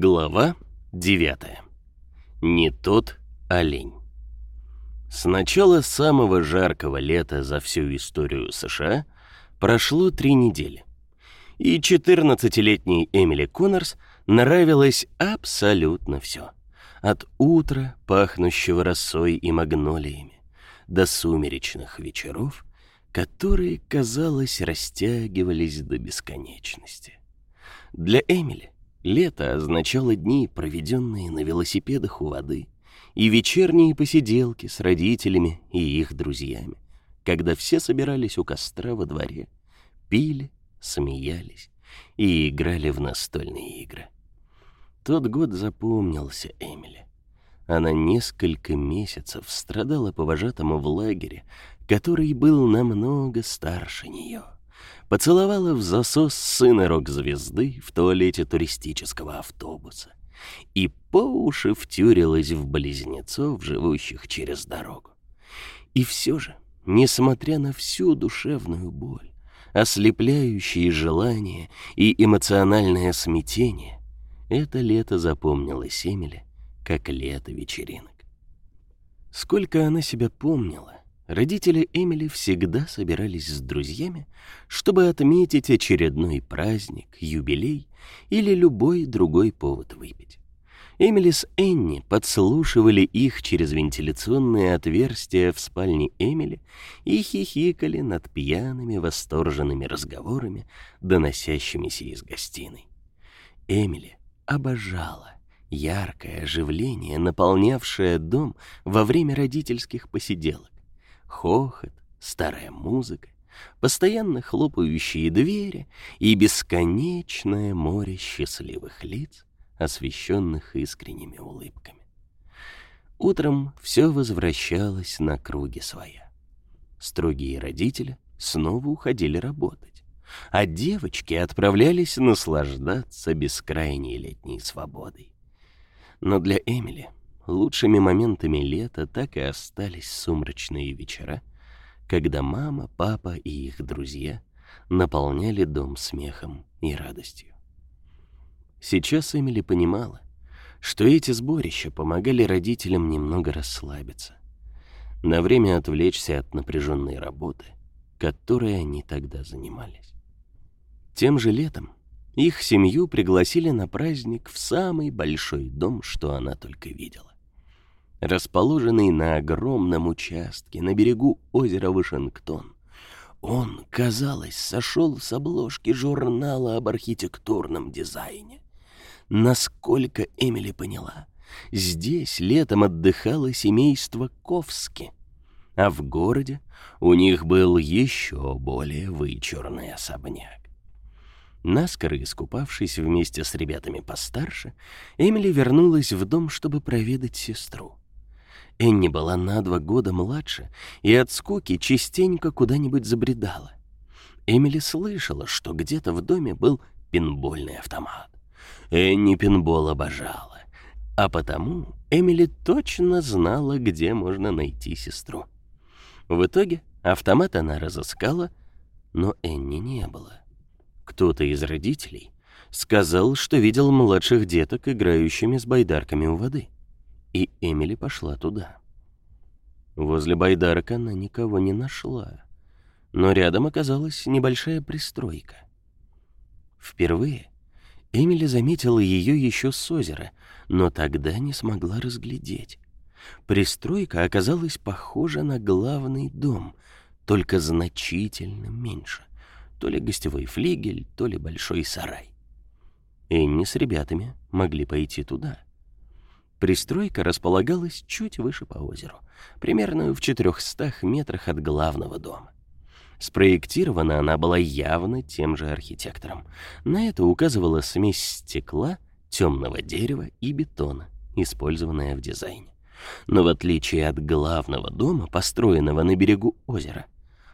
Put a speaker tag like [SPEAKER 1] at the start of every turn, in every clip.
[SPEAKER 1] Глава 9. Не тот олень. С начала самого жаркого лета за всю историю США прошло три недели. И 14-летней Эмили Коннорс нравилось абсолютно все. От утра, пахнущего росой и магнолиями, до сумеречных вечеров, которые, казалось, растягивались до бесконечности. Для Эмили Лето означало дни, проведенные на велосипедах у воды, и вечерние посиделки с родителями и их друзьями, когда все собирались у костра во дворе, пили, смеялись и играли в настольные игры. Тот год запомнился Эмили. Она несколько месяцев страдала по вожатому в лагере, который был намного старше нее поцеловала в засос сына рок-звезды в туалете туристического автобуса и по уши втюрилась в близнецов, живущих через дорогу. И все же, несмотря на всю душевную боль, ослепляющие желания и эмоциональное смятение, это лето запомнилось Эмили как лето вечеринок. Сколько она себя помнила, Родители Эмили всегда собирались с друзьями, чтобы отметить очередной праздник, юбилей или любой другой повод выпить. Эмили с Энни подслушивали их через вентиляционные отверстия в спальне Эмили и хихикали над пьяными восторженными разговорами, доносящимися из гостиной. Эмили обожала яркое оживление, наполнявшее дом во время родительских посиделок хохот, старая музыка, постоянно хлопающие двери и бесконечное море счастливых лиц, освещенных искренними улыбками. Утром все возвращалось на круги своя. Строгие родители снова уходили работать, а девочки отправлялись наслаждаться бескрайней летней свободой. Но для Эмили лучшими моментами лета так и остались сумрачные вечера, когда мама, папа и их друзья наполняли дом смехом и радостью. Сейчас Эмили понимала, что эти сборища помогали родителям немного расслабиться, на время отвлечься от напряженной работы, которой они тогда занимались. Тем же летом их семью пригласили на праздник в самый большой дом, что она только видела расположенный на огромном участке на берегу озера Вашингтон. Он, казалось, сошел с обложки журнала об архитектурном дизайне. Насколько Эмили поняла, здесь летом отдыхало семейство Ковски, а в городе у них был еще более вычурный особняк. Наскоро искупавшись вместе с ребятами постарше, Эмили вернулась в дом, чтобы проведать сестру. Энни была на два года младше и от скуки частенько куда-нибудь забредала. Эмили слышала, что где-то в доме был пинбольный автомат. Энни пинбол обожала, а потому Эмили точно знала, где можно найти сестру. В итоге автомат она разыскала, но Энни не было. Кто-то из родителей сказал, что видел младших деток, играющими с байдарками у воды и Эмили пошла туда. Возле байдарок она никого не нашла, но рядом оказалась небольшая пристройка. Впервые Эмили заметила ее еще с озера, но тогда не смогла разглядеть. Пристройка оказалась похожа на главный дом, только значительно меньше. То ли гостевой флигель, то ли большой сарай. Энни с ребятами могли пойти туда — Пристройка располагалась чуть выше по озеру, примерно в 400 метрах от главного дома. Спроектирована она была явно тем же архитектором. На это указывала смесь стекла, темного дерева и бетона, использованная в дизайне. Но в отличие от главного дома, построенного на берегу озера,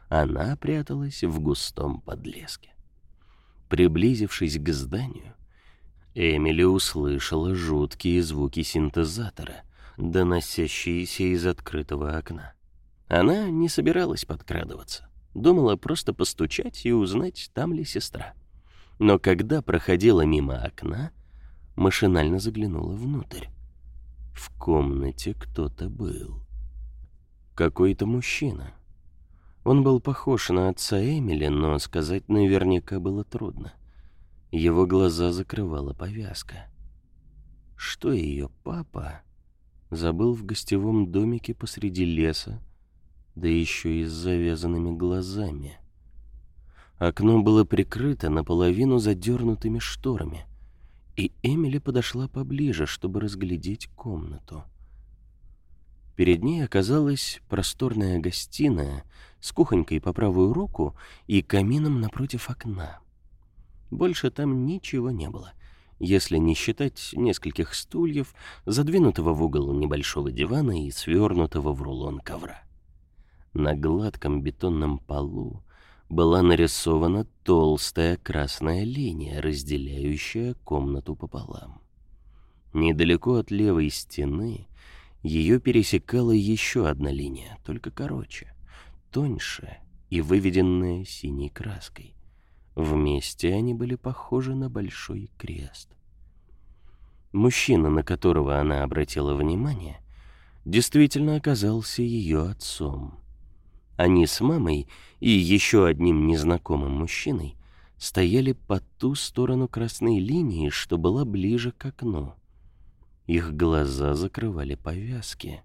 [SPEAKER 1] она пряталась в густом подлеске. Приблизившись к зданию, Эмили услышала жуткие звуки синтезатора, доносящиеся из открытого окна. Она не собиралась подкрадываться, думала просто постучать и узнать, там ли сестра. Но когда проходила мимо окна, машинально заглянула внутрь. В комнате кто-то был. Какой-то мужчина. Он был похож на отца Эмили, но сказать наверняка было трудно. Его глаза закрывала повязка. Что ее папа забыл в гостевом домике посреди леса, да еще и с завязанными глазами. Окно было прикрыто наполовину задернутыми шторами, и Эмили подошла поближе, чтобы разглядеть комнату. Перед ней оказалась просторная гостиная с кухонькой по правую руку и камином напротив окна. Больше там ничего не было, если не считать нескольких стульев, задвинутого в угол небольшого дивана и свернутого в рулон ковра. На гладком бетонном полу была нарисована толстая красная линия, разделяющая комнату пополам. Недалеко от левой стены ее пересекала еще одна линия, только короче, тоньше и выведенная синей краской. Вместе они были похожи на большой крест. Мужчина, на которого она обратила внимание, действительно оказался ее отцом. Они с мамой и еще одним незнакомым мужчиной стояли по ту сторону красной линии, что была ближе к окну. Их глаза закрывали повязки.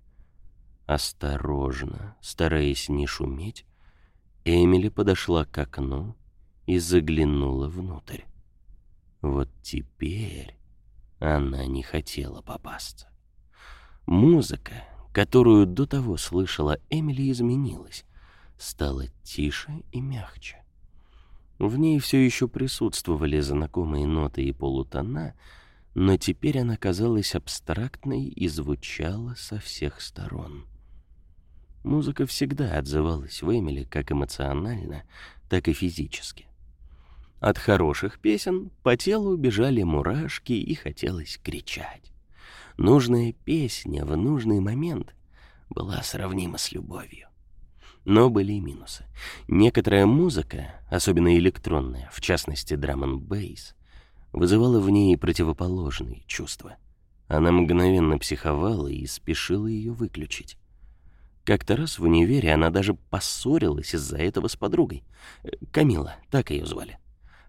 [SPEAKER 1] Осторожно, стараясь не шуметь, Эмили подошла к окну и заглянула внутрь. Вот теперь она не хотела попасться. Музыка, которую до того слышала Эмили, изменилась стала тише и мягче. В ней все еще присутствовали знакомые ноты и полутона, но теперь она казалась абстрактной и звучала со всех сторон. Музыка всегда отзывалась в Эмили как эмоционально, так и физически. От хороших песен по телу бежали мурашки и хотелось кричать. Нужная песня в нужный момент была сравнима с любовью. Но были и минусы. Некоторая музыка, особенно электронная, в частности драм н бейс, вызывала в ней противоположные чувства. Она мгновенно психовала и спешила ее выключить. Как-то раз в универе она даже поссорилась из-за этого с подругой. Э, Камила, так ее звали.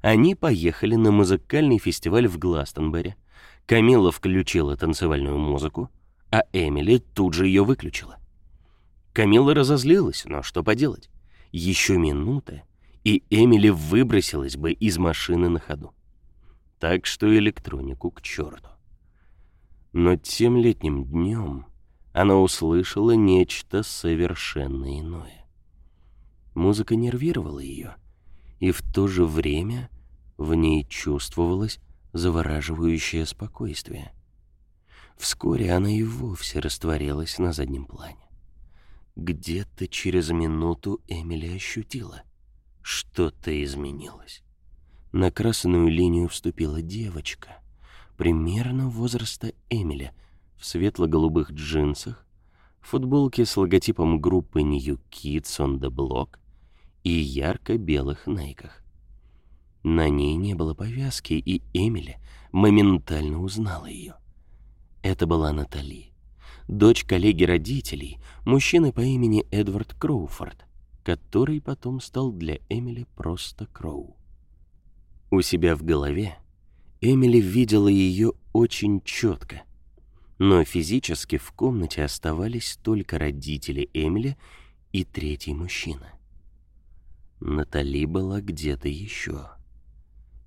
[SPEAKER 1] Они поехали на музыкальный фестиваль в Гластонберри. Камила включила танцевальную музыку, а Эмили тут же ее выключила. Камила разозлилась, но что поделать? Еще минута, и Эмили выбросилась бы из машины на ходу. Так что электронику к черту. Но тем летним днем она услышала нечто совершенно иное. Музыка нервировала ее, и в то же время в ней чувствовалось завораживающее спокойствие. Вскоре она и вовсе растворилась на заднем плане. Где-то через минуту Эмили ощутила. Что-то изменилось. На красную линию вступила девочка, примерно возраста Эмили, в светло-голубых джинсах, футболке с логотипом группы New Kids on the Block и ярко-белых найках. На ней не было повязки, и Эмили моментально узнала ее. Это была Натали дочь коллеги родителей, мужчины по имени Эдвард Кроуфорд, который потом стал для Эмили просто Кроу. У себя в голове Эмили видела ее очень четко, но физически в комнате оставались только родители Эмили и третий мужчина. Натали была где-то еще.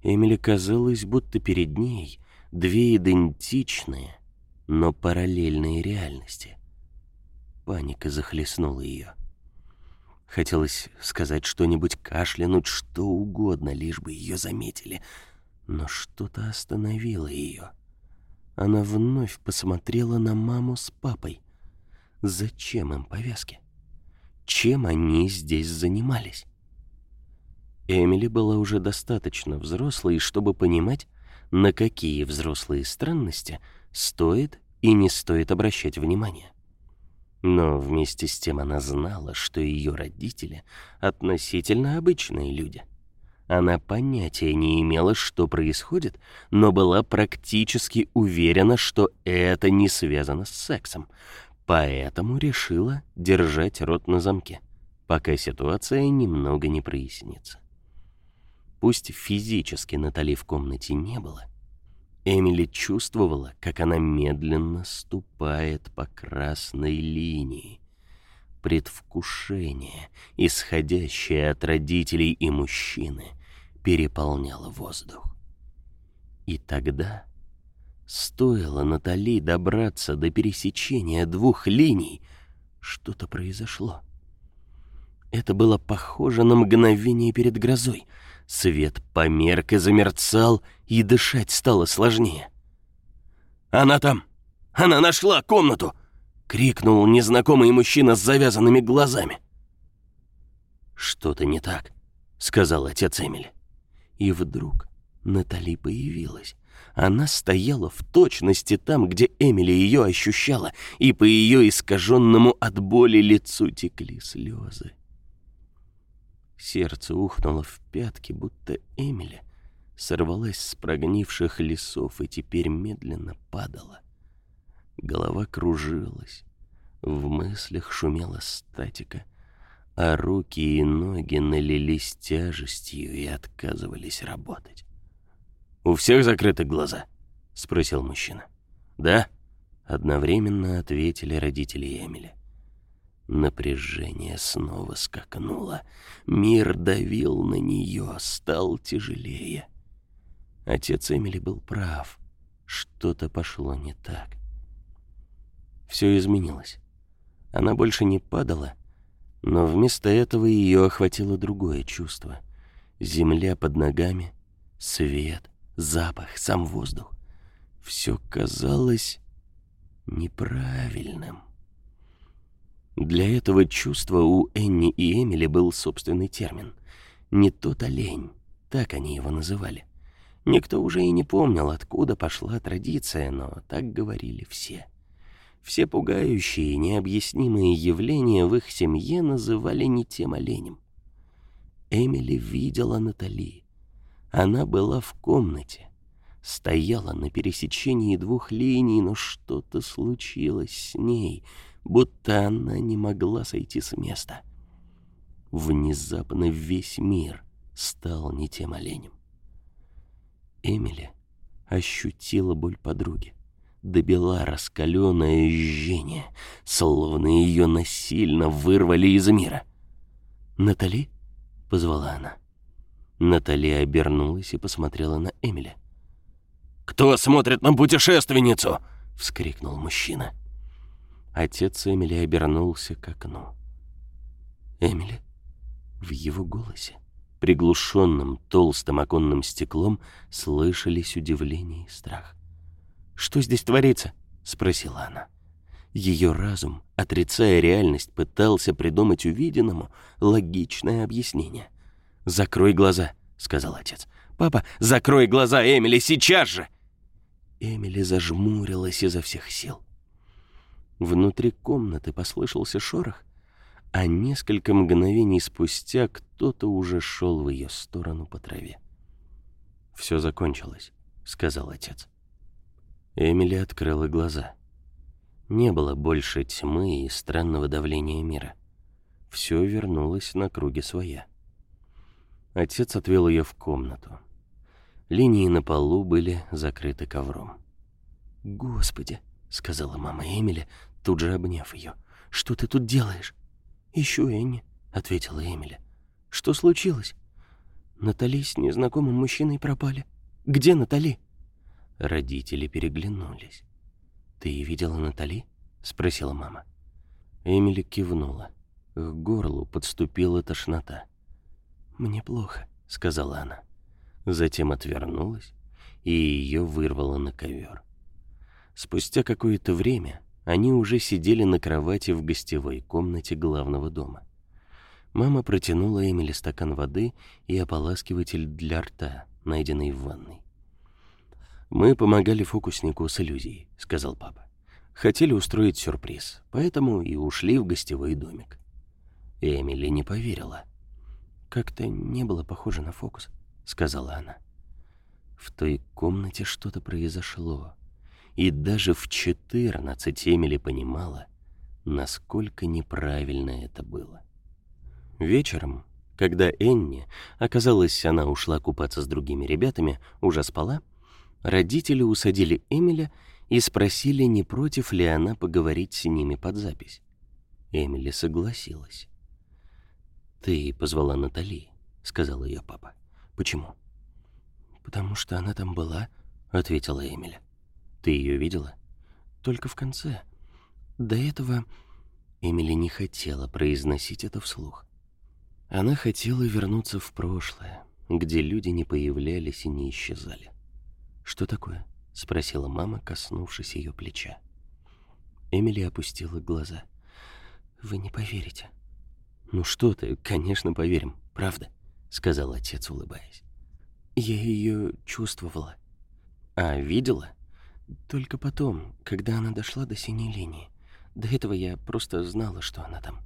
[SPEAKER 1] Эмили казалось, будто перед ней две идентичные, но параллельные реальности. Паника захлестнула ее. Хотелось сказать что-нибудь, кашлянуть, что угодно, лишь бы ее заметили. Но что-то остановило ее. Она вновь посмотрела на маму с папой. Зачем им повязки? Чем они здесь занимались? Эмили была уже достаточно взрослой, чтобы понимать, на какие взрослые странности — стоит и не стоит обращать внимания. Но вместе с тем она знала, что ее родители относительно обычные люди. Она понятия не имела, что происходит, но была практически уверена, что это не связано с сексом. Поэтому решила держать рот на замке, пока ситуация немного не прояснится. Пусть физически Натали в комнате не было, Эмили чувствовала, как она медленно ступает по красной линии. Предвкушение, исходящее от родителей и мужчины, переполняло воздух. И тогда стоило Натали добраться до пересечения двух линий, что-то произошло. Это было похоже на мгновение перед грозой — Свет померк и замерцал, и дышать стало сложнее. «Она там! Она нашла комнату!» — крикнул незнакомый мужчина с завязанными глазами. «Что-то не так», — сказал отец Эмили. И вдруг Натали появилась. Она стояла в точности там, где Эмили ее ощущала, и по ее искаженному от боли лицу текли слезы. Сердце ухнуло в пятки, будто Эмили сорвалась с прогнивших лесов и теперь медленно падала. Голова кружилась, в мыслях шумела статика, а руки и ноги налились тяжестью и отказывались работать. «У всех закрыты глаза?» — спросил мужчина. «Да?» — одновременно ответили родители Эмили. Напряжение снова скакнуло. Мир давил на нее, стал тяжелее. Отец Эмили был прав. Что-то пошло не так. Все изменилось. Она больше не падала, но вместо этого ее охватило другое чувство. Земля под ногами, свет, запах, сам воздух. Все казалось неправильным. Для этого чувства у Энни и Эмили был собственный термин. Не тот олень, так они его называли. Никто уже и не помнил, откуда пошла традиция, но так говорили все. Все пугающие и необъяснимые явления в их семье называли не тем оленем. Эмили видела Натали. Она была в комнате, стояла на пересечении двух линий, но что-то случилось с ней — будто она не могла сойти с места. Внезапно весь мир стал не тем оленем. Эмили ощутила боль подруги. Добила раскаленное жжение, словно ее насильно вырвали из мира. «Натали?» — позвала она. Натали обернулась и посмотрела на Эмили. «Кто смотрит на путешественницу?» — вскрикнул мужчина. Отец Эмили обернулся к окну. «Эмили?» В его голосе, приглушенным толстым оконным стеклом, слышались удивление и страх. «Что здесь творится?» — спросила она. Ее разум, отрицая реальность, пытался придумать увиденному логичное объяснение. «Закрой глаза», — сказал отец. «Папа, закрой глаза, Эмили, сейчас же!» Эмили зажмурилась изо всех сил. Внутри комнаты послышался шорох, а несколько мгновений спустя кто-то уже шел в ее сторону по траве. «Все закончилось», — сказал отец. Эмили открыла глаза. Не было больше тьмы и странного давления мира. Все вернулось на круги своя. Отец отвел ее в комнату. Линии на полу были закрыты ковром. «Господи!» — сказала мама Эмили, тут же обняв ее. «Что ты тут делаешь?» «Ищу Энни», — ответила Эмили. «Что случилось?» «Натали с незнакомым мужчиной пропали. Где Натали?» Родители переглянулись. «Ты видела Натали?» — спросила мама. Эмили кивнула. К горлу подступила тошнота. «Мне плохо», — сказала она. Затем отвернулась, и ее вырвало на ковер. Спустя какое-то время они уже сидели на кровати в гостевой комнате главного дома. Мама протянула Эмили стакан воды и ополаскиватель для рта, найденный в ванной. «Мы помогали фокуснику с иллюзией», — сказал папа. «Хотели устроить сюрприз, поэтому и ушли в гостевой домик». Эмили не поверила. как-то не было похоже на фокус», — сказала она. В той комнате что-то произошло, и даже в четырнадцать Эмили понимала, насколько неправильно это было. Вечером, когда Энни, оказалось, она ушла купаться с другими ребятами, уже спала, родители усадили Эмиля и спросили, не против ли она поговорить с ними под запись. Эмили согласилась. «Ты позвала Натали», — сказал ее папа. «Почему?» «Потому что она там была», — ответила Эмили. «Ты ее видела?» «Только в конце. До этого...» Эмили не хотела произносить это вслух. Она хотела вернуться в прошлое, где люди не появлялись и не исчезали. «Что такое?» — спросила мама, коснувшись ее плеча. Эмили опустила глаза. «Вы не поверите». «Ну что ты, конечно, поверим, правда», — сказал отец, улыбаясь. «Я ее чувствовала». «А, видела?» «Только потом, когда она дошла до синей линии. До этого я просто знала, что она там».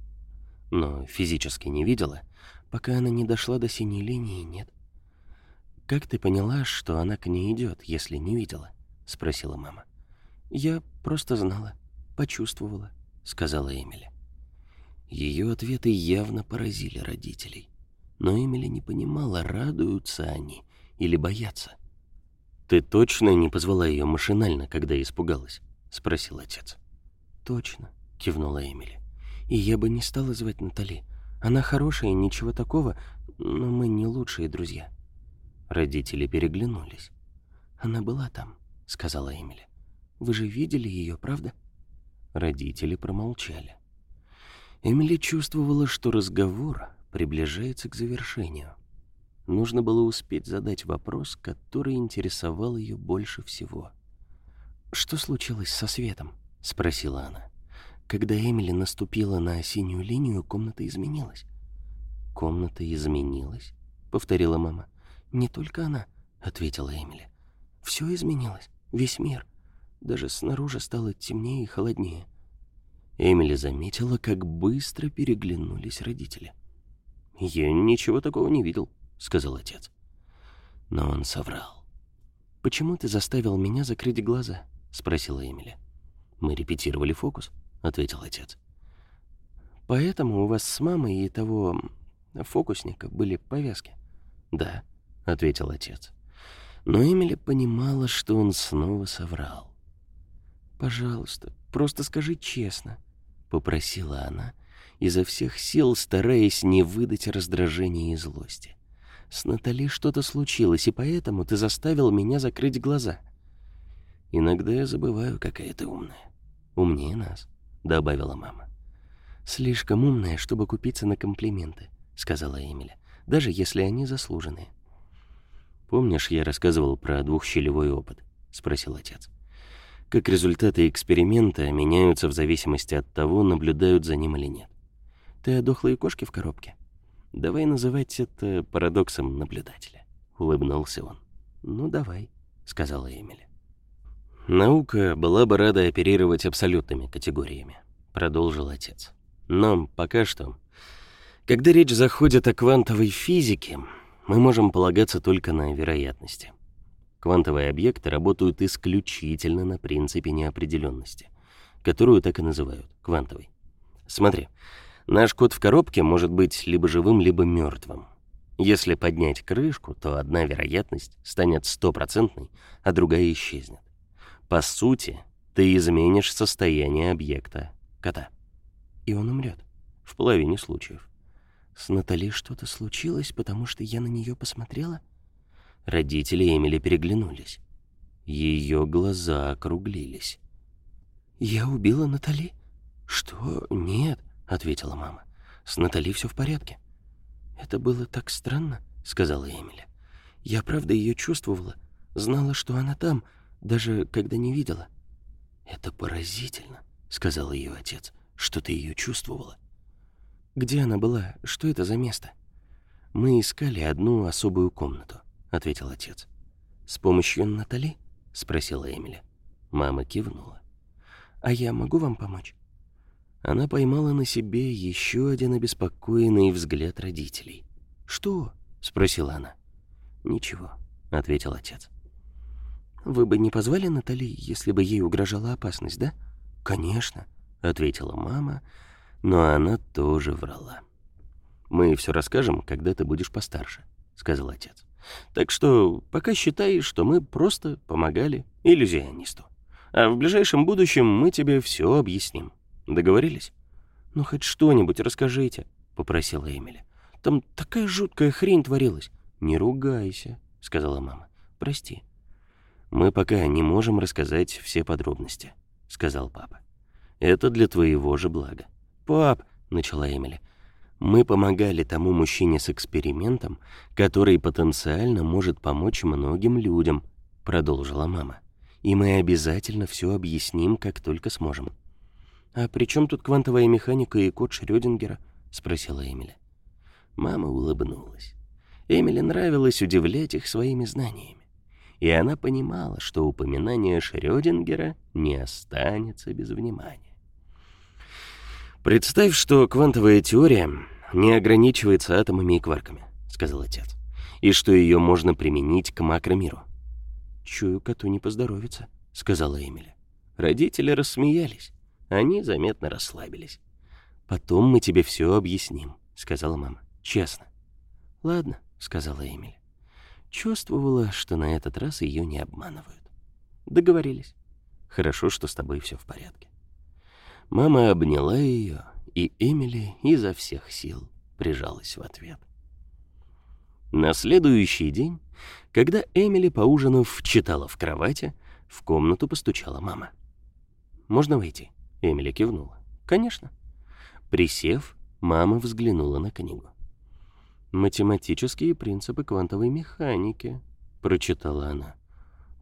[SPEAKER 1] «Но физически не видела?» «Пока она не дошла до синей линии, нет». «Как ты поняла, что она к ней идет, если не видела?» — спросила мама. «Я просто знала, почувствовала», — сказала Эмили. Ее ответы явно поразили родителей. Но Эмили не понимала, радуются они или боятся. «Ты точно не позвала ее машинально, когда испугалась?» — спросил отец. «Точно», — кивнула Эмили. «И я бы не стала звать Натали. Она хорошая, ничего такого, но мы не лучшие друзья». Родители переглянулись. «Она была там», — сказала Эмили. «Вы же видели ее, правда?» Родители промолчали. Эмили чувствовала, что разговор приближается к завершению. Нужно было успеть задать вопрос, который интересовал ее больше всего. «Что случилось со светом?» — спросила она. Когда Эмили наступила на синюю линию, комната изменилась. «Комната изменилась?» — повторила мама. «Не только она», — ответила Эмили. «Все изменилось, весь мир. Даже снаружи стало темнее и холоднее». Эмили заметила, как быстро переглянулись родители. «Я ничего такого не видел», — сказал отец. Но он соврал. «Почему ты заставил меня закрыть глаза?» — спросила Эмили. «Мы репетировали фокус», — ответил отец. «Поэтому у вас с мамой и того фокусника были повязки?» «Да», — ответил отец. Но Эмили понимала, что он снова соврал. «Пожалуйста, просто скажи честно», — попросила она, изо всех сил стараясь не выдать раздражения и злости. «С Натали что-то случилось, и поэтому ты заставил меня закрыть глаза». «Иногда я забываю, какая ты умная. Умнее нас», — добавила мама. «Слишком умная, чтобы купиться на комплименты», — сказала Эмили, «даже если они заслуженные». «Помнишь, я рассказывал про двухщелевой опыт?» — спросил отец как результаты эксперимента меняются в зависимости от того, наблюдают за ним или нет. Ты о дохлой кошке в коробке? Давай называть это парадоксом наблюдателя, улыбнулся он. Ну давай, сказала Эмили. Наука была бы рада оперировать абсолютными категориями, продолжил отец. Но пока что, когда речь заходит о квантовой физике, мы можем полагаться только на вероятности. Квантовые объекты работают исключительно на принципе неопределенности, которую так и называют квантовой. Смотри, наш кот в коробке может быть либо живым, либо мертвым. Если поднять крышку, то одна вероятность станет стопроцентной, а другая исчезнет. По сути, ты изменишь состояние объекта кота. И он умрет. В половине случаев. С Натали что-то случилось, потому что я на нее посмотрела? Родители Эмили переглянулись. Ее глаза округлились. «Я убила Натали?» «Что? Нет», — ответила мама. «С Натали все в порядке». «Это было так странно», — сказала Эмили. «Я правда ее чувствовала, знала, что она там, даже когда не видела». «Это поразительно», — сказал ее отец, — «что ты ее чувствовала». «Где она была? Что это за место?» «Мы искали одну особую комнату. — ответил отец. «С помощью Натали?» — спросила Эмили. Мама кивнула. «А я могу вам помочь?» Она поймала на себе еще один обеспокоенный взгляд родителей. «Что?» — спросила она. «Ничего», — ответил отец.
[SPEAKER 2] «Вы бы не позвали Натали, если бы ей угрожала опасность, да?»
[SPEAKER 1] «Конечно», — ответила мама, но она тоже врала. «Мы все расскажем, когда ты будешь постарше», — сказал отец. «Так что пока считай, что мы просто помогали иллюзионисту. А в ближайшем будущем мы тебе все объясним. Договорились?»
[SPEAKER 2] «Ну, хоть что-нибудь расскажите», — попросила Эмили. «Там такая жуткая хрень творилась».
[SPEAKER 1] «Не ругайся», — сказала мама. «Прости». «Мы пока не можем рассказать все подробности», — сказал папа. «Это для твоего же блага».
[SPEAKER 2] «Пап», — начала Эмили, —
[SPEAKER 1] «мы помогали тому мужчине с экспериментом, который потенциально может помочь многим людям», — продолжила мама. «И мы обязательно все объясним, как только сможем».
[SPEAKER 2] «А при чем тут квантовая механика и код Шрёдингера?» — спросила Эмили.
[SPEAKER 1] Мама улыбнулась. Эмили нравилось удивлять их своими знаниями. И она понимала, что упоминание Шрёдингера не останется без внимания. «Представь, что квантовая теория не ограничивается атомами и кварками», — сказал отец, «и что ее можно применить к макромиру».
[SPEAKER 2] «Чую, коту не поздоровится», — сказала Эмили.
[SPEAKER 1] Родители рассмеялись. Они заметно расслабились. «Потом мы тебе все объясним», — сказала мама. «Честно».
[SPEAKER 2] «Ладно», — сказала Эмили.
[SPEAKER 1] Чувствовала, что на этот раз ее не обманывают. Договорились. Хорошо, что с тобой все в порядке. Мама обняла ее, и Эмили изо всех сил прижалась в ответ. На следующий день, когда Эмили, поужинав, читала в кровати, в комнату постучала мама. «Можно войти?» Эмили кивнула. «Конечно». Присев, мама взглянула на книгу. «Математические принципы квантовой механики», — прочитала она.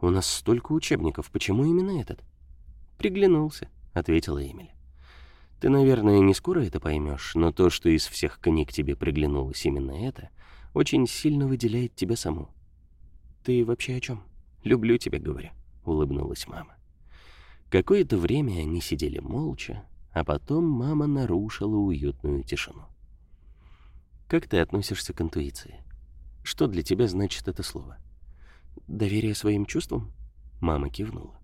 [SPEAKER 1] «У нас столько учебников, почему именно этот?» «Приглянулся», — ответила Эмили. «Ты, наверное, не скоро это поймешь, но то, что из всех книг тебе приглянулось именно это, очень сильно выделяет тебя саму». «Ты вообще о чем? Люблю тебя, говорю», — улыбнулась мама. Какое-то время они сидели молча, а потом мама нарушила уютную тишину. «Как ты относишься к интуиции? Что для тебя значит это слово?» «Доверие своим чувствам?» Мама кивнула.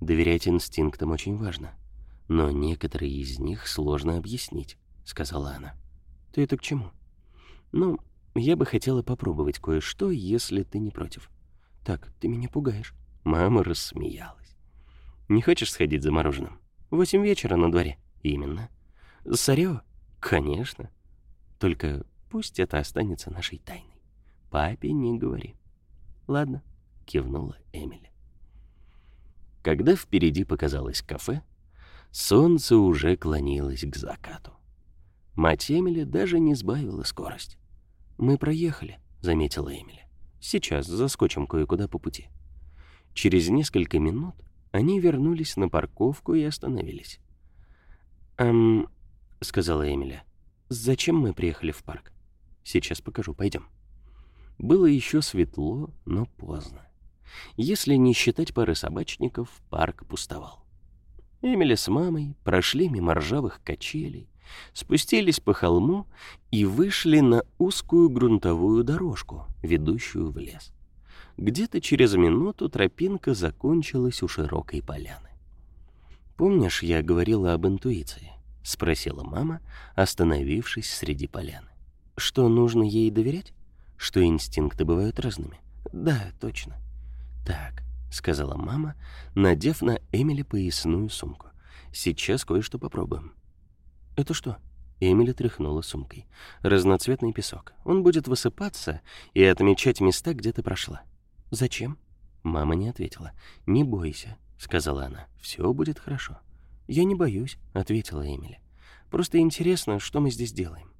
[SPEAKER 1] «Доверять инстинктам очень важно, но некоторые из них сложно объяснить», — сказала она. «Ты это к чему?» «Ну, я бы хотела попробовать кое-что, если ты не против». «Так, ты меня пугаешь». Мама рассмеялась. Не хочешь сходить за мороженым? Восемь вечера на дворе. Именно. Сарё? Конечно. Только пусть это останется нашей тайной. Папе не говори. Ладно, кивнула Эмили. Когда впереди показалось кафе, солнце уже клонилось к закату. Мать Эмили даже не сбавила скорость. «Мы проехали», — заметила Эмили. «Сейчас заскочим кое-куда по пути». Через несколько минут они вернулись на парковку и остановились. «Эм...» — сказала Эмиля. «Зачем мы приехали в парк?» «Сейчас покажу, пойдем». Было еще светло, но поздно. Если не считать пары собачников, парк пустовал. Эмили с мамой прошли мимо ржавых качелей, спустились по холму и вышли на узкую грунтовую дорожку, ведущую в лес. Где-то через минуту тропинка закончилась у широкой поляны. «Помнишь, я говорила об интуиции?» — спросила мама, остановившись среди поляны. «Что, нужно ей доверять? Что инстинкты бывают разными?» «Да, точно». «Так», — сказала мама, надев на Эмили поясную сумку. «Сейчас кое-что попробуем». «Это что?» Эмили тряхнула сумкой. «Разноцветный песок. Он будет высыпаться и отмечать места, где ты прошла». «Зачем?» Мама не ответила. «Не бойся», — сказала она. «Все будет хорошо». «Я не боюсь», — ответила Эмили. «Просто интересно, что мы здесь делаем».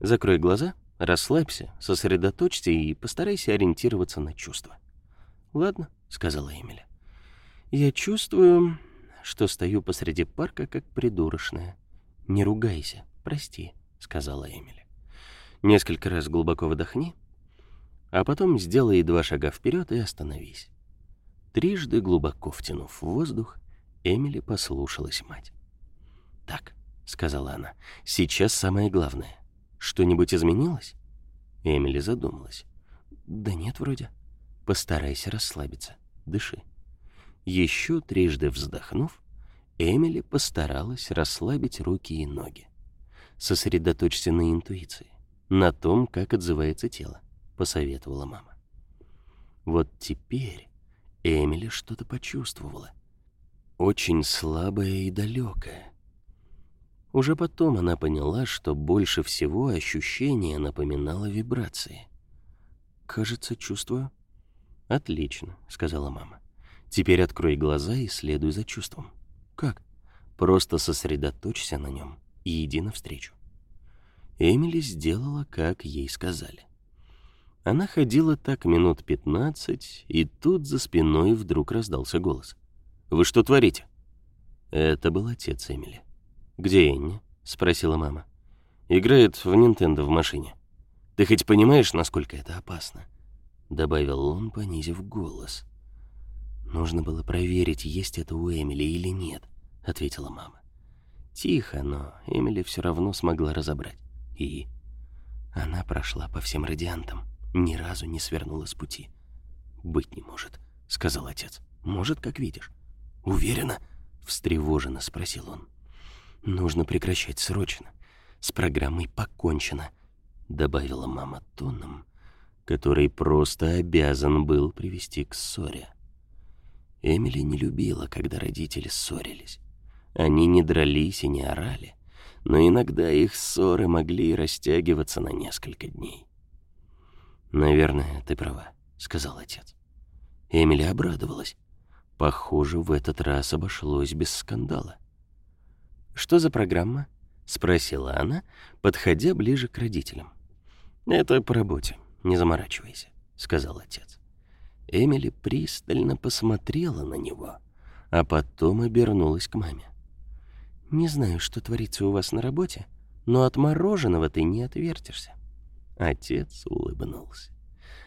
[SPEAKER 1] Закрой глаза, расслабься, сосредоточься и постарайся ориентироваться на чувства. «Ладно», — сказала Эмили. «Я чувствую, что стою посреди парка, как придурочная. Не ругайся, прости», — сказала Эмили. «Несколько раз глубоко вдохни, а потом сделай два шага вперед и остановись. Трижды глубоко втянув воздух, Эмили послушалась мать. «Так», — сказала она, — «сейчас самое главное. Что-нибудь изменилось?» Эмили задумалась.
[SPEAKER 2] «Да нет, вроде. Постарайся расслабиться. Дыши».
[SPEAKER 1] Еще трижды вздохнув, Эмили постаралась расслабить руки и ноги. «Сосредоточься на интуиции, на том, как отзывается тело», — посоветовала мама. Вот теперь Эмили что-то почувствовала. Очень слабое и далекое. Уже потом она поняла, что больше всего ощущение напоминало вибрации.
[SPEAKER 2] «Кажется, чувствую».
[SPEAKER 1] «Отлично», — сказала мама. «Теперь открой глаза и следуй за чувством».
[SPEAKER 2] «Как?»
[SPEAKER 1] «Просто сосредоточься на нем и иди навстречу». Эмили сделала, как ей сказали. Она ходила так минут пятнадцать, и тут за спиной вдруг раздался голос. «Вы что творите?» Это был отец Эмили. «Где Энни?» — спросила мама. «Играет в Нинтендо в машине. Ты хоть понимаешь, насколько это опасно?» Добавил он, понизив голос. «Нужно было проверить, есть это у Эмили или нет», — ответила мама. Тихо, но Эмили все равно смогла разобрать. И она прошла по всем радиантам ни разу не свернула с пути. «Быть не может», — сказал отец. «Может, как видишь». «Уверена?» — встревоженно спросил он. «Нужно прекращать срочно. С программой покончено», — добавила мама тоном, который просто обязан был привести к ссоре. Эмили не любила, когда родители ссорились. Они не дрались и не орали, но иногда их ссоры могли растягиваться на несколько дней. «Наверное, ты права», — сказал отец. Эмили обрадовалась. Похоже, в этот раз обошлось без скандала. «Что за программа?» — спросила она, подходя ближе к родителям. «Это по работе, не заморачивайся», — сказал отец. Эмили пристально посмотрела на него, а потом обернулась к маме. «Не знаю, что творится у вас на работе, но от мороженого ты не отвертишься. Отец улыбнулся.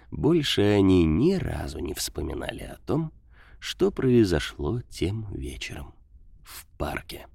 [SPEAKER 1] Больше они ни разу не вспоминали о том, что произошло тем вечером в парке.